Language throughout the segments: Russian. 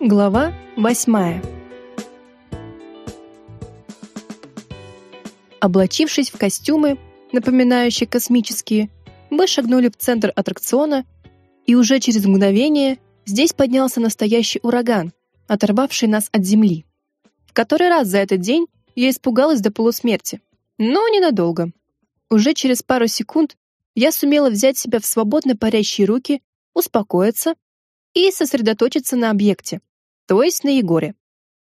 Глава восьмая. Облачившись в костюмы, напоминающие космические, мы шагнули в центр аттракциона, и уже через мгновение здесь поднялся настоящий ураган, оторвавший нас от земли. В который раз за этот день я испугалась до полусмерти, но ненадолго. Уже через пару секунд я сумела взять себя в свободно парящие руки, успокоиться и сосредоточиться на объекте, то есть на Егоре.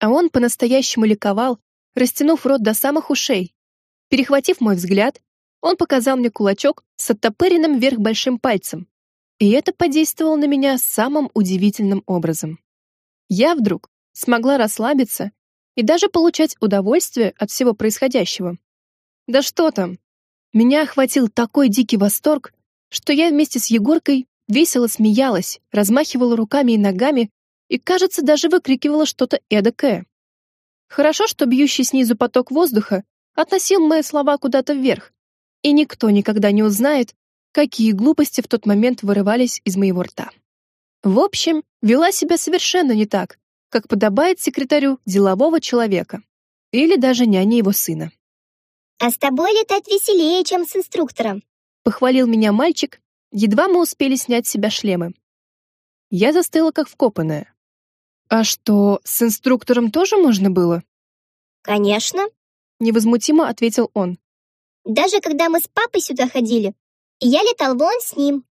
А он по-настоящему ликовал, растянув рот до самых ушей. Перехватив мой взгляд, он показал мне кулачок с оттопыренным вверх большим пальцем. И это подействовало на меня самым удивительным образом. Я вдруг смогла расслабиться и даже получать удовольствие от всего происходящего. Да что там? Меня охватил такой дикий восторг, что я вместе с Егоркой весело смеялась, размахивала руками и ногами и, кажется, даже выкрикивала что-то эдакое. Хорошо, что бьющий снизу поток воздуха относил мои слова куда-то вверх, и никто никогда не узнает, какие глупости в тот момент вырывались из моего рта. В общем, вела себя совершенно не так, как подобает секретарю делового человека или даже няне его сына. «А с тобой летать веселее, чем с инструктором», похвалил меня мальчик, едва мы успели снять с себя шлемы. Я застыла как вкопанная. А что, с инструктором тоже можно было? «Конечно», — невозмутимо ответил он. «Даже когда мы с папой сюда ходили, я летал вон с ним».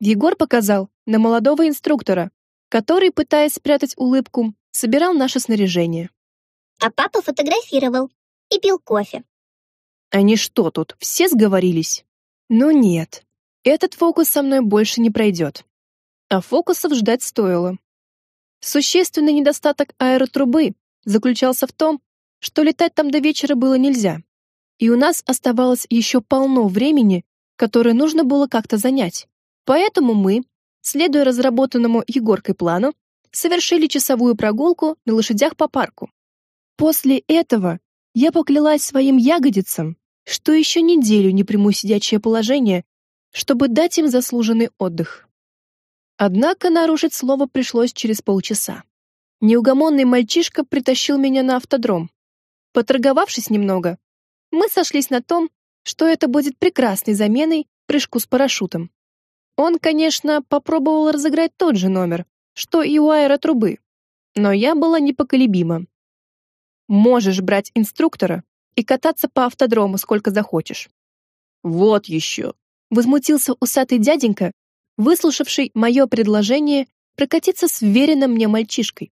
Егор показал на молодого инструктора, который, пытаясь спрятать улыбку, собирал наше снаряжение. А папа фотографировал и пил кофе. Они что тут, все сговорились? Ну нет, этот фокус со мной больше не пройдет. А фокусов ждать стоило. Существенный недостаток аэротрубы заключался в том, что летать там до вечера было нельзя. И у нас оставалось еще полно времени, которое нужно было как-то занять. Поэтому мы, следуя разработанному Егоркой плану, совершили часовую прогулку на лошадях по парку. После этого я поклялась своим ягодицам, что еще неделю не приму сидячее положение, чтобы дать им заслуженный отдых. Однако нарушить слово пришлось через полчаса. Неугомонный мальчишка притащил меня на автодром. Поторговавшись немного, мы сошлись на том, что это будет прекрасной заменой прыжку с парашютом. Он, конечно, попробовал разыграть тот же номер, что и у аэротрубы, но я была непоколебима. Можешь брать инструктора и кататься по автодрому сколько захочешь. Вот еще, возмутился усатый дяденька, выслушавший мое предложение прокатиться с веренным мне мальчишкой.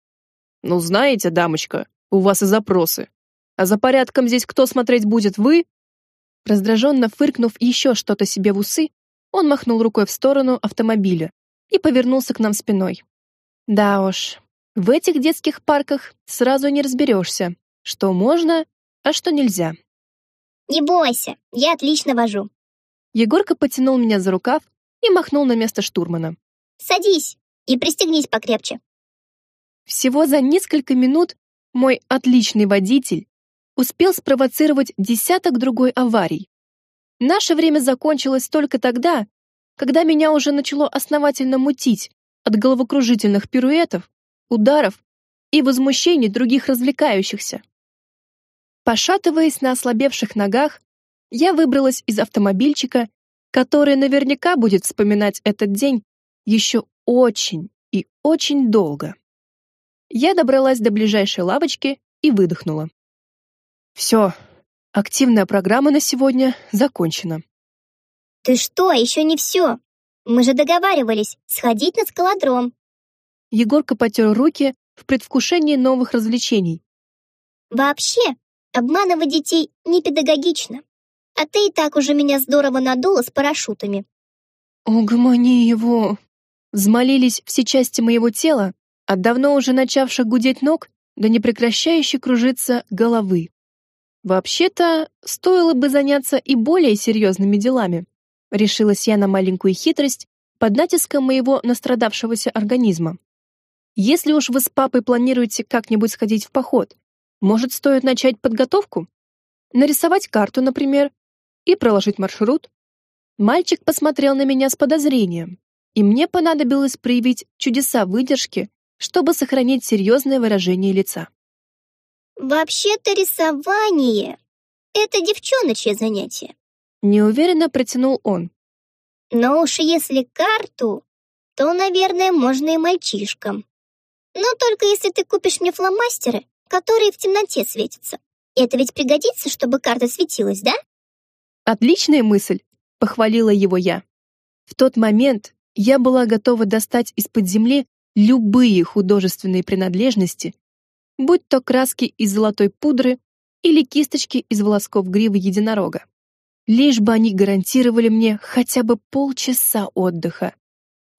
«Ну, знаете, дамочка, у вас и запросы. А за порядком здесь кто смотреть будет, вы?» Раздраженно фыркнув еще что-то себе в усы, он махнул рукой в сторону автомобиля и повернулся к нам спиной. Да уж, в этих детских парках сразу не разберешься, что можно, а что нельзя. «Не бойся, я отлично вожу». Егорка потянул меня за рукав и махнул на место штурмана. «Садись и пристегнись покрепче». Всего за несколько минут мой отличный водитель успел спровоцировать десяток другой аварий. Наше время закончилось только тогда, когда меня уже начало основательно мутить от головокружительных пируэтов, ударов и возмущений других развлекающихся. Пошатываясь на ослабевших ногах, я выбралась из автомобильчика который наверняка будет вспоминать этот день еще очень и очень долго. Я добралась до ближайшей лавочки и выдохнула. Все, активная программа на сегодня закончена. Ты что, еще не все? Мы же договаривались сходить на скалодром. Егорка потер руки в предвкушении новых развлечений. Вообще, обманывать детей не педагогично. А ты и так уже меня здорово надула с парашютами. Угомони его. Взмолились все части моего тела, от давно уже начавших гудеть ног до непрекращающей кружиться головы. Вообще-то, стоило бы заняться и более серьезными делами. Решилась я на маленькую хитрость под натиском моего настрадавшегося организма. Если уж вы с папой планируете как-нибудь сходить в поход, может, стоит начать подготовку? Нарисовать карту, например, и проложить маршрут. Мальчик посмотрел на меня с подозрением, и мне понадобилось проявить чудеса выдержки, чтобы сохранить серьезное выражение лица. «Вообще-то рисование — это девчоночье занятие», — неуверенно протянул он. «Но уж если карту, то, наверное, можно и мальчишкам. Но только если ты купишь мне фломастеры, которые в темноте светятся. Это ведь пригодится, чтобы карта светилась, да?» «Отличная мысль», — похвалила его я. В тот момент я была готова достать из-под земли любые художественные принадлежности, будь то краски из золотой пудры или кисточки из волосков гривы единорога. Лишь бы они гарантировали мне хотя бы полчаса отдыха.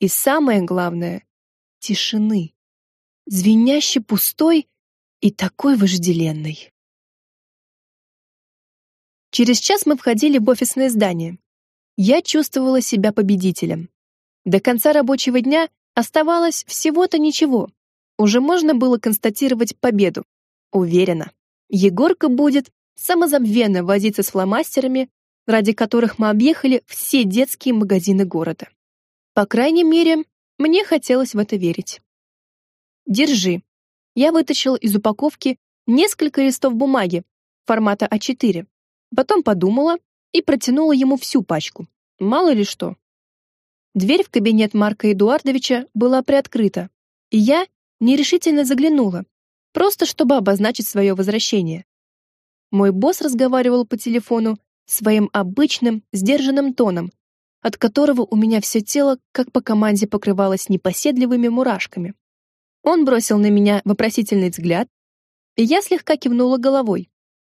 И самое главное — тишины. Звеняще пустой и такой вожделенной. Через час мы входили в офисное здание. Я чувствовала себя победителем. До конца рабочего дня оставалось всего-то ничего. Уже можно было констатировать победу. Уверена, Егорка будет самозабвенно возиться с фломастерами, ради которых мы объехали все детские магазины города. По крайней мере, мне хотелось в это верить. Держи. Я вытащила из упаковки несколько листов бумаги формата А4. Потом подумала и протянула ему всю пачку. Мало ли что. Дверь в кабинет Марка Эдуардовича была приоткрыта, и я нерешительно заглянула, просто чтобы обозначить свое возвращение. Мой босс разговаривал по телефону своим обычным, сдержанным тоном, от которого у меня все тело, как по команде, покрывалось непоседливыми мурашками. Он бросил на меня вопросительный взгляд, и я слегка кивнула головой.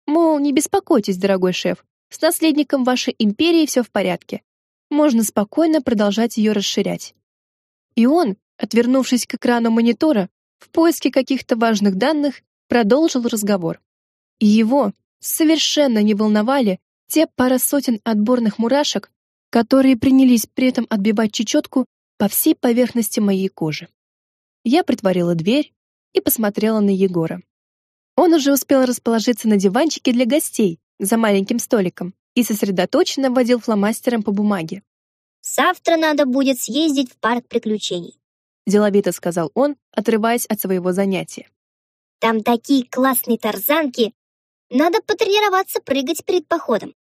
Мол, не беспокойтесь, дорогой шеф, с наследником вашей империи все в порядке. Можно спокойно продолжать ее расширять. И он, отвернувшись к экрану монитора, в поиске каких-то важных данных, продолжил разговор. И его совершенно не волновали те пара сотен отборных мурашек, которые принялись при этом отбивать чечетку по всей поверхности моей кожи. Я притворила дверь и посмотрела на Егора. Он уже успел расположиться на диванчике для гостей за маленьким столиком и сосредоточенно водил фломастером по бумаге. «Завтра надо будет съездить в парк приключений», деловито сказал он, отрываясь от своего занятия. «Там такие классные тарзанки! Надо потренироваться прыгать перед походом».